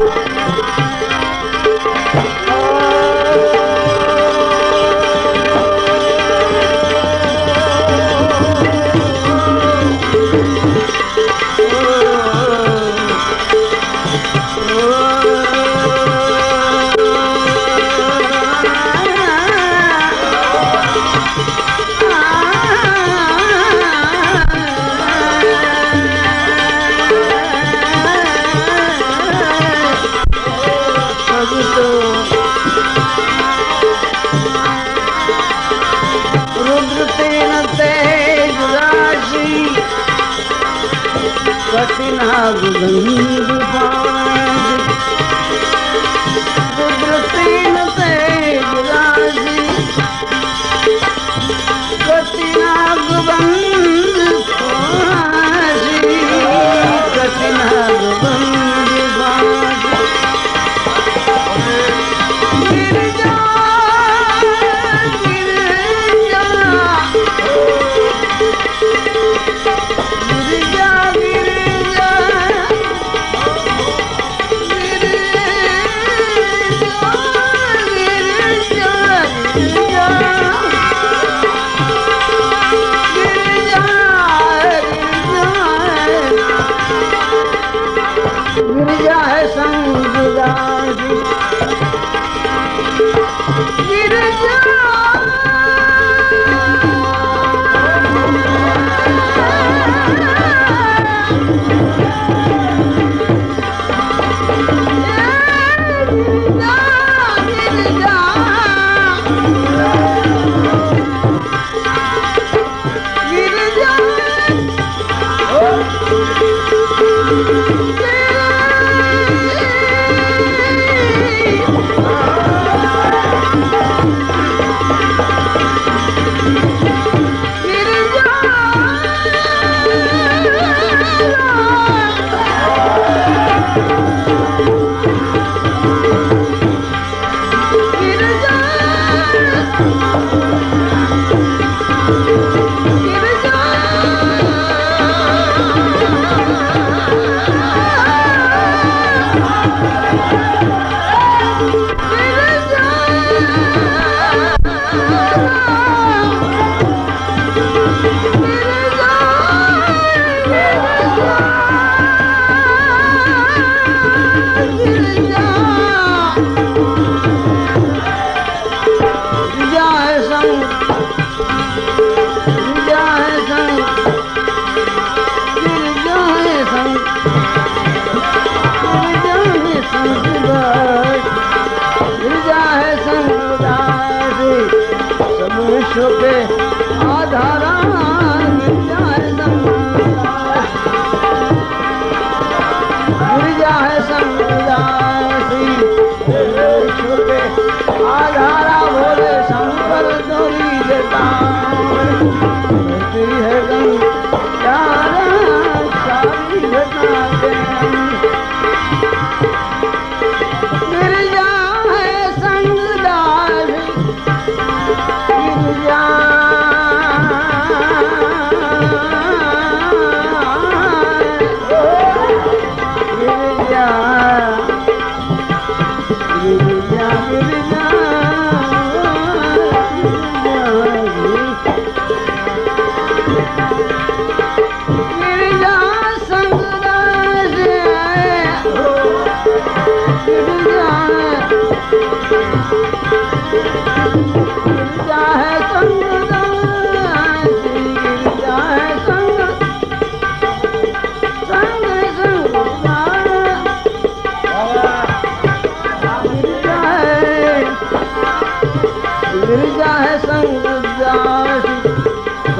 Bye. राग गंगा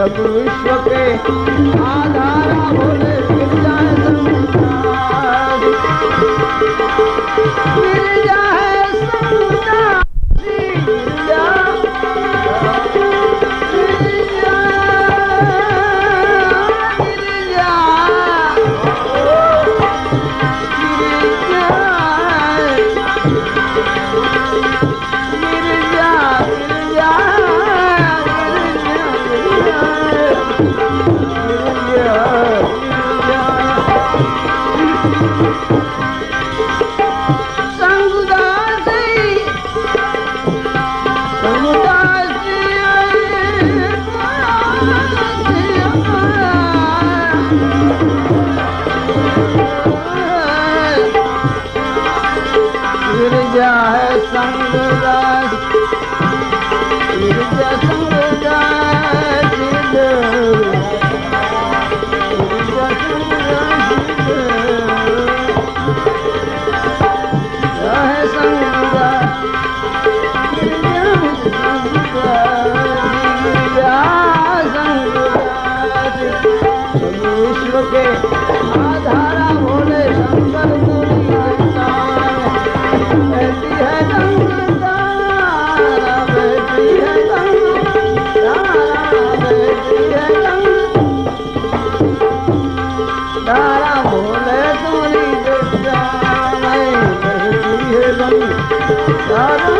सब विश्व के आधार बोले Radha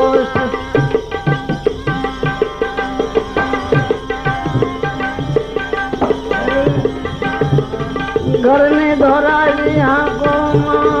ઘરને ધોરાવી આંખોમાં.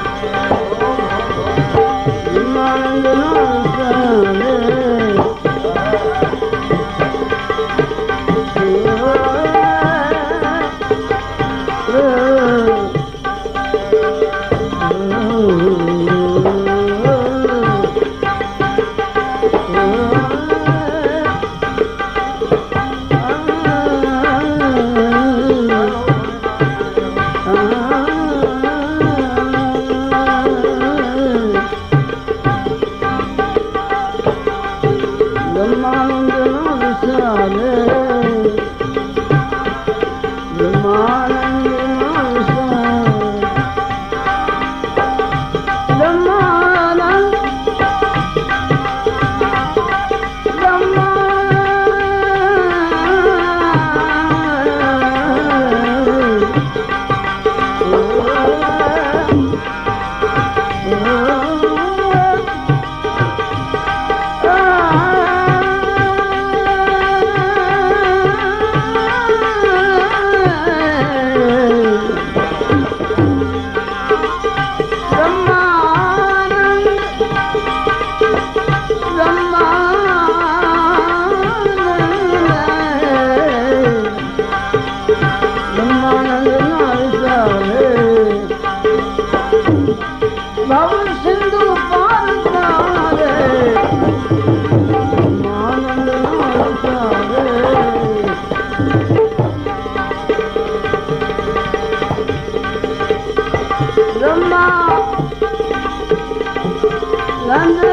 Bana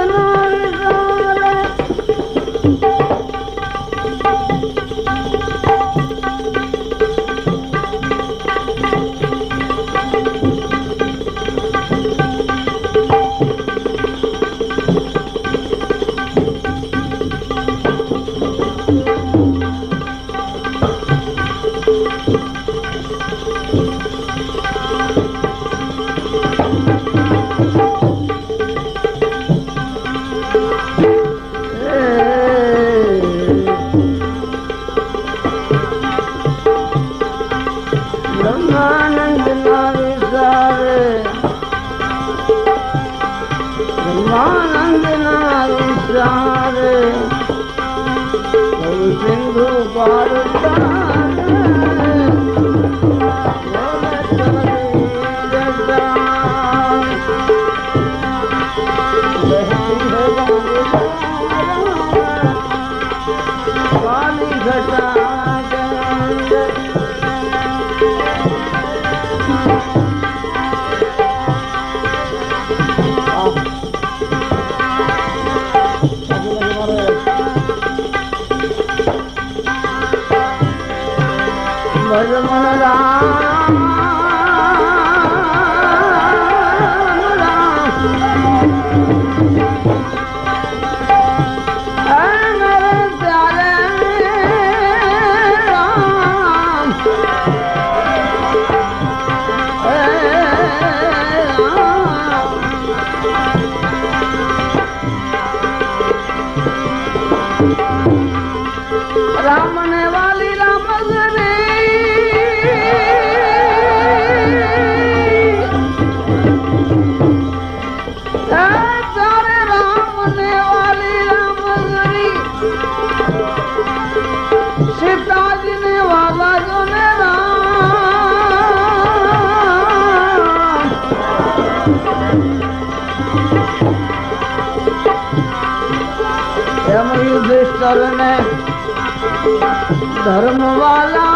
ધર્મવાલા.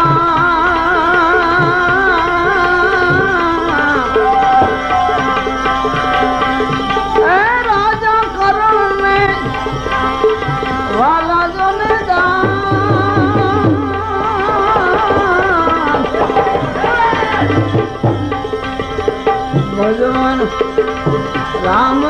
રાજા કરમે વાલા જોને ભગવાન રામ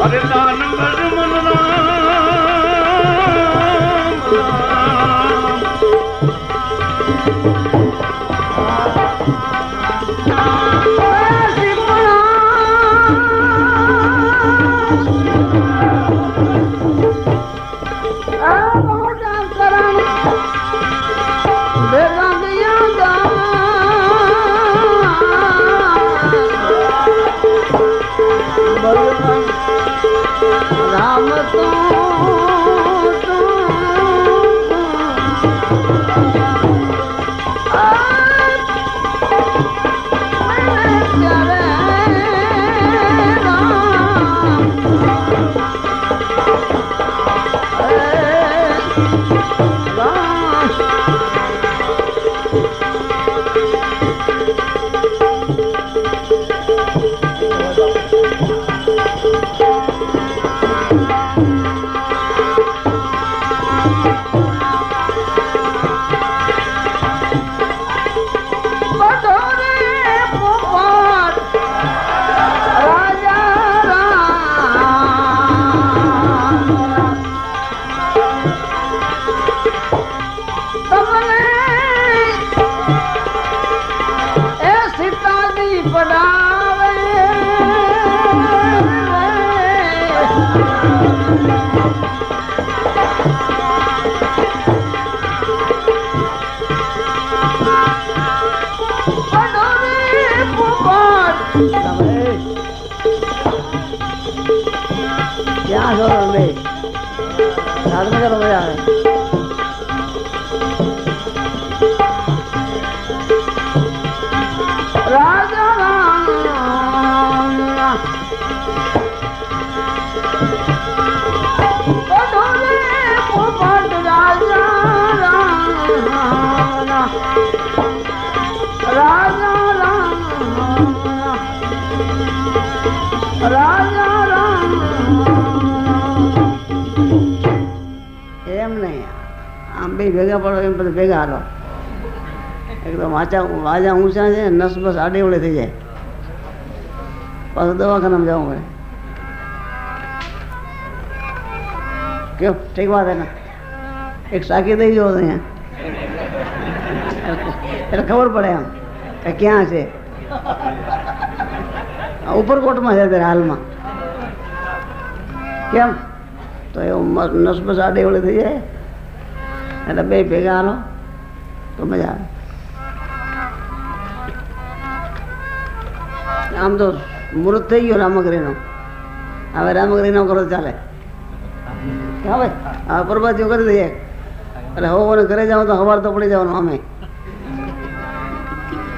அதெல்லாம் நம்பர் Oh. આમ બે ભેગા પડો એમ પછી ભેગા હાલો એકદમ વાંચા વાજા ઊંચા છે નસ બસ આડેવડે થઈ જાય પાછું દવાખાનામાં જવું પડે કેમ ઠીક વાત એને એક સાકી દઈ જાઓ તો અહીંયા એટલે ખબર પડે એમ કે ક્યાં છે આ ઉપરકોટમાં છે અત્યારે હાલમાં કેમ તો એવું મસ્ત નસ બસ આડેવડે થઈ જાય એટલે બે ભેગા હાલો તો મજા આવે આમ તો મુહૂર્ત થઈ ગયો રામગરીનો હવે રામગરીનો કરો તો ચાલે હા ભાઈ હા પ્રભાતીઓ કરી દઈએ એટલે હોવાને ઘરે જાઓ તો સવાર તો પડી જવાનું અમે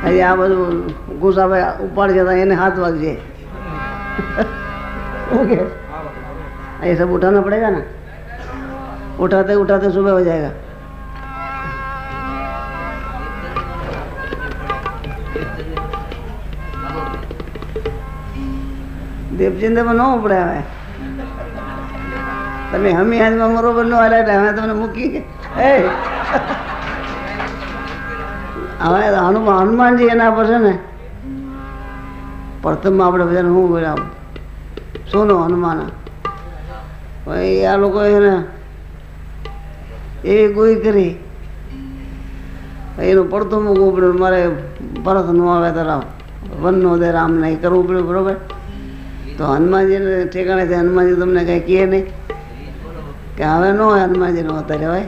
હજી આ બધું ગુસાભાઈ ઉપાડ જતા એને હાથ વાગજે ઓકે ये सब उठाना पड़ेगा ना उठाते उठाते सुबह हो जाएगा દેવચિંતામાં ન ઉપડે હવે તમે હમી હાથમાં બરોબર ન હાલે એટલે હવે તમને મૂકી કે એ! હવે હનુમાન હનુમાનજી એના પર છે ને, પ્રથમમાં આપણે બધાને શું બોલાવું? સોનો હનુમાન. ભાઈ આ લોકો એને એવી ગોઈ કરી. એનું પડતું મૂકવું પડ્યું મારે ભરત નો આવે તો રામ. વનનો દે રામ નહીં કરવું પડ્યું, બરોબર? તો હનુમાનજી ઠેકાણે છે, હનુમાનજી તમને કંઈ કહે નહીં. કે હવે ન હોય હનુમાનજીનો અત્યારે હોય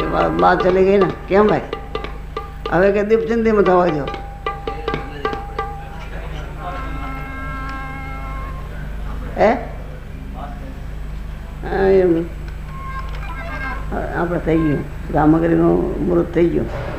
એ બાદ ચલી ગઈ ને. કેમ ભાઈ? હવે કે દીપચંદીમાં થવા જો હે? એમ. આપણે થઈ ગયું. રામગરીનું મૃત થઈ ગયું.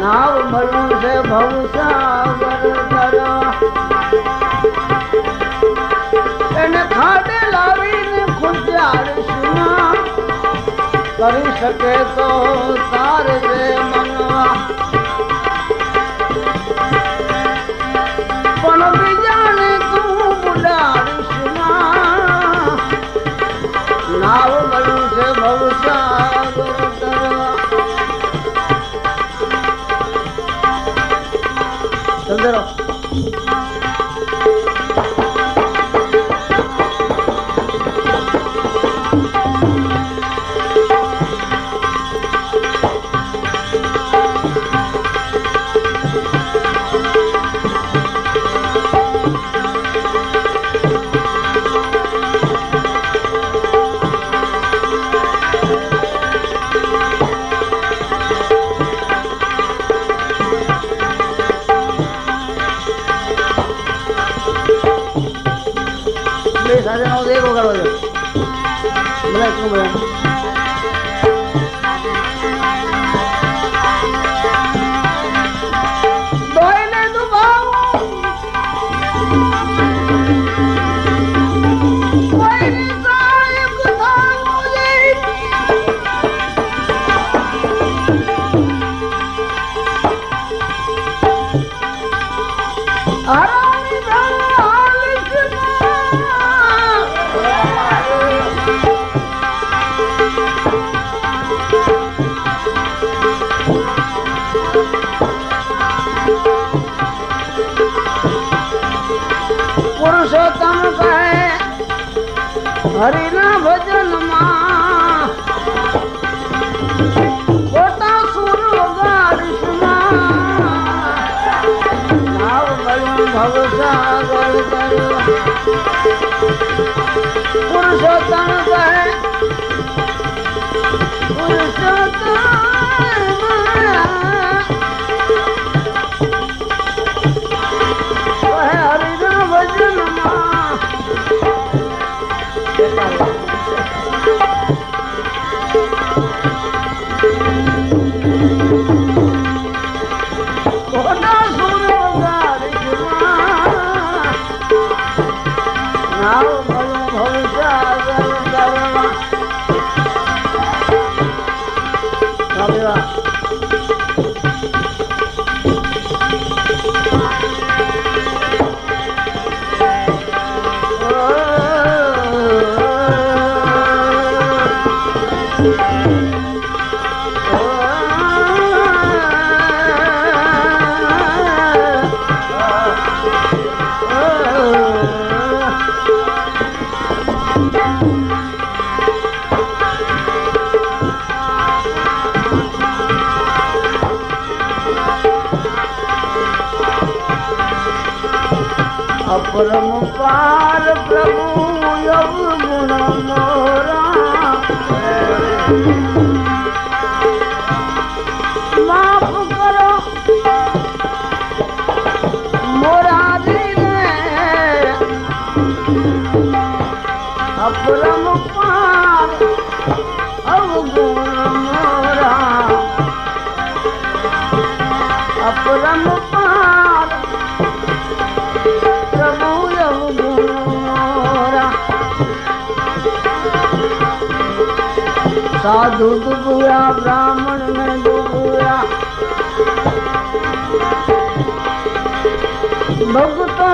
નાવ મળ્યું છે ભવસાવર ધરા એને ખાડે લાવીને ખુજાડીશ કરી શકે તો તારે little પુરુષોત્તમ કહે હરિના ભજ برهمڻ ۾ ڊئا ڀڳ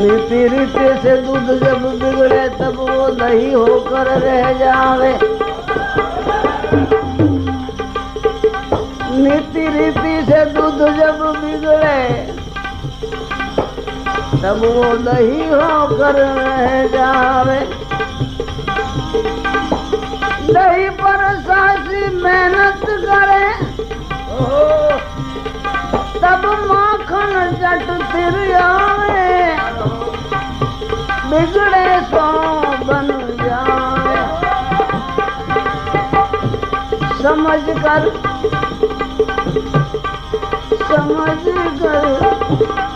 नीति रीति से दूध जब बिगड़े तब वो दही होकर रह जावे नीति रीति से दूध जब बिगड़े तब वो दही होकर रह जावे दही पर सासी मेहनत करे तब माखन जट फिर आवे बिगड़े सो बन जाए समझ कर समझ कर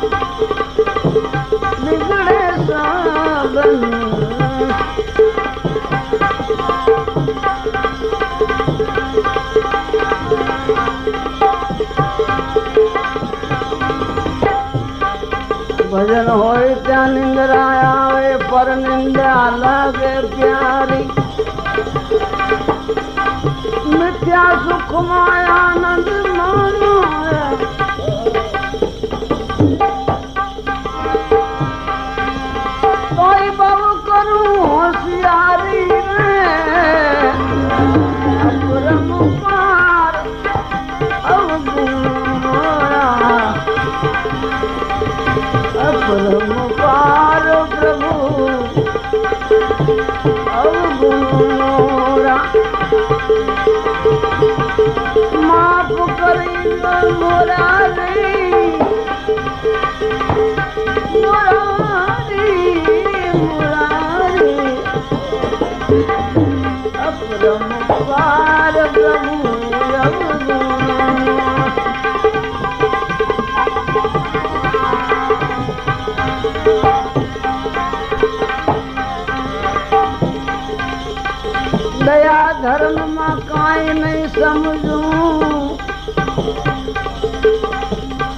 थ सुखमायानंद वैव करो हो अखर Thank you.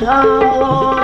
छा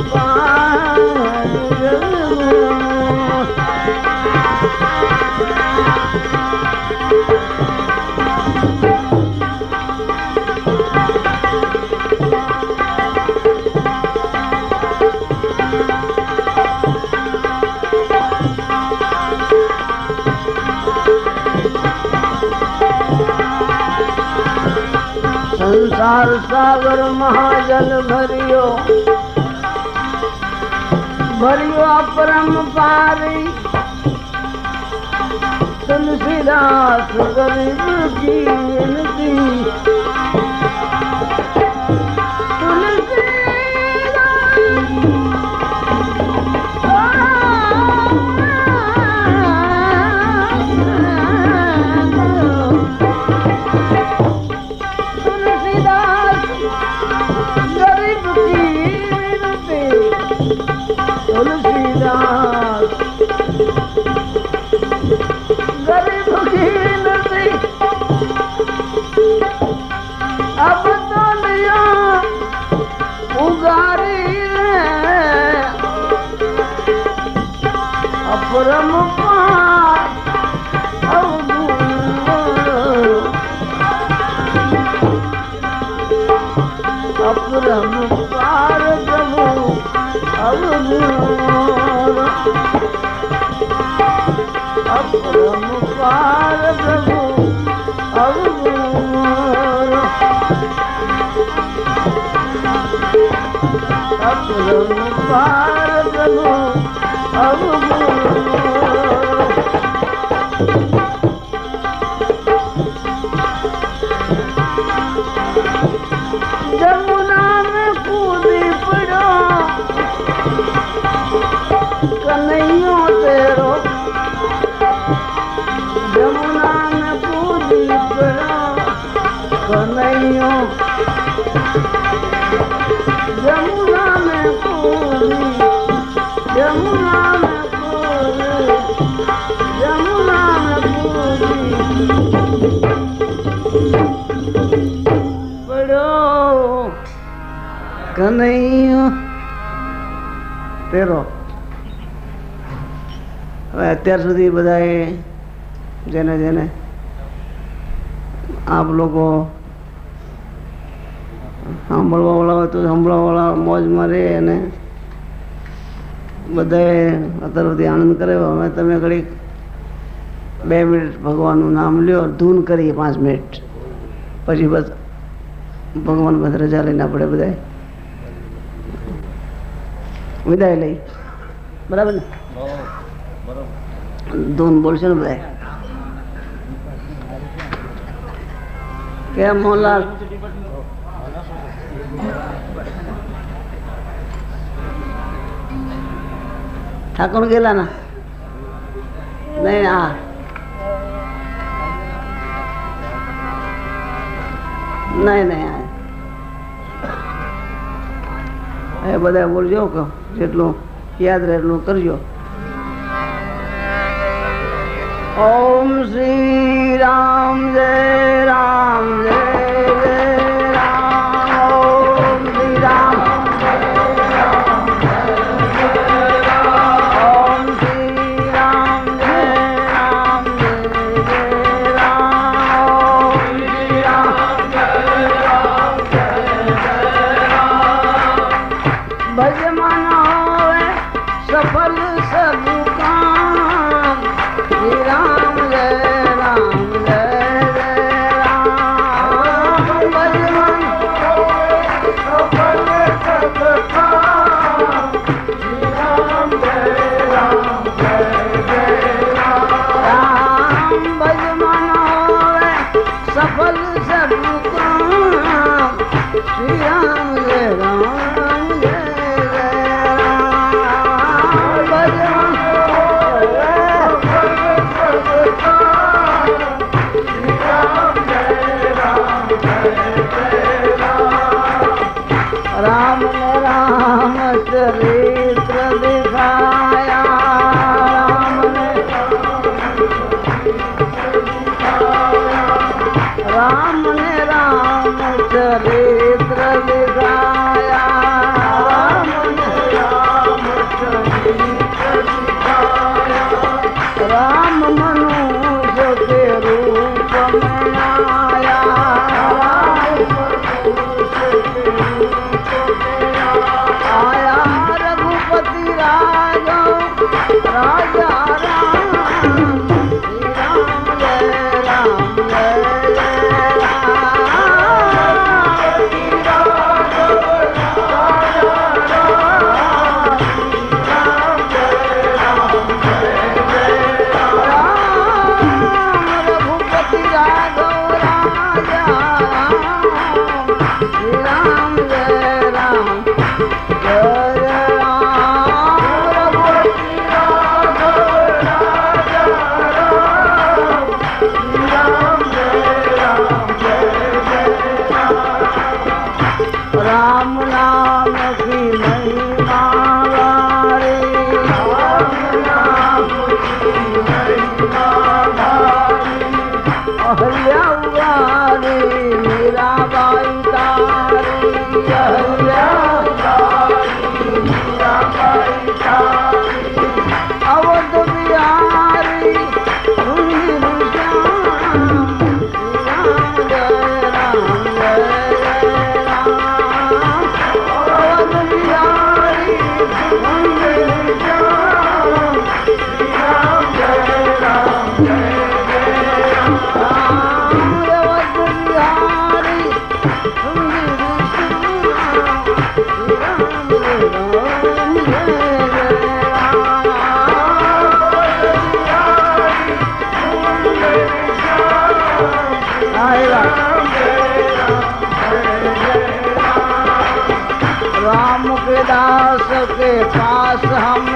लाल सागर महाजल भरियो। भरियो परम पारी। तुलसीदास गरीब की विनती ना पारो તેરો. હવે અત્યાર સુધી બધાએ જેને જેને આપ લોકો સાંભળવા વાળા હોય તો સાંભળવા વાળા મોજમાં રહે અને બધાએ અત્યાર સુધી આનંદ કર્યો. હવે તમે ઘડીક બે મિનિટ ભગવાનનું નામ લ્યો, ધૂન કરીએ પાંચ મિનિટ. પછી બસ ભગવાન બધા રજા લઈને આપણે બધા વિદાય લઈ. બરાબર ને? ધૂન બોલશે ને બધા. કે મોહનલાલ? ઠાકોર ગયેલા ના? નહીં આ નહીં નહીં એ બધા બોલજો, કહું. જેટલું યાદ રહે એટલું કરજો. ઓમ શ્રી રામ જય રામ જય. राम के दास के पास हम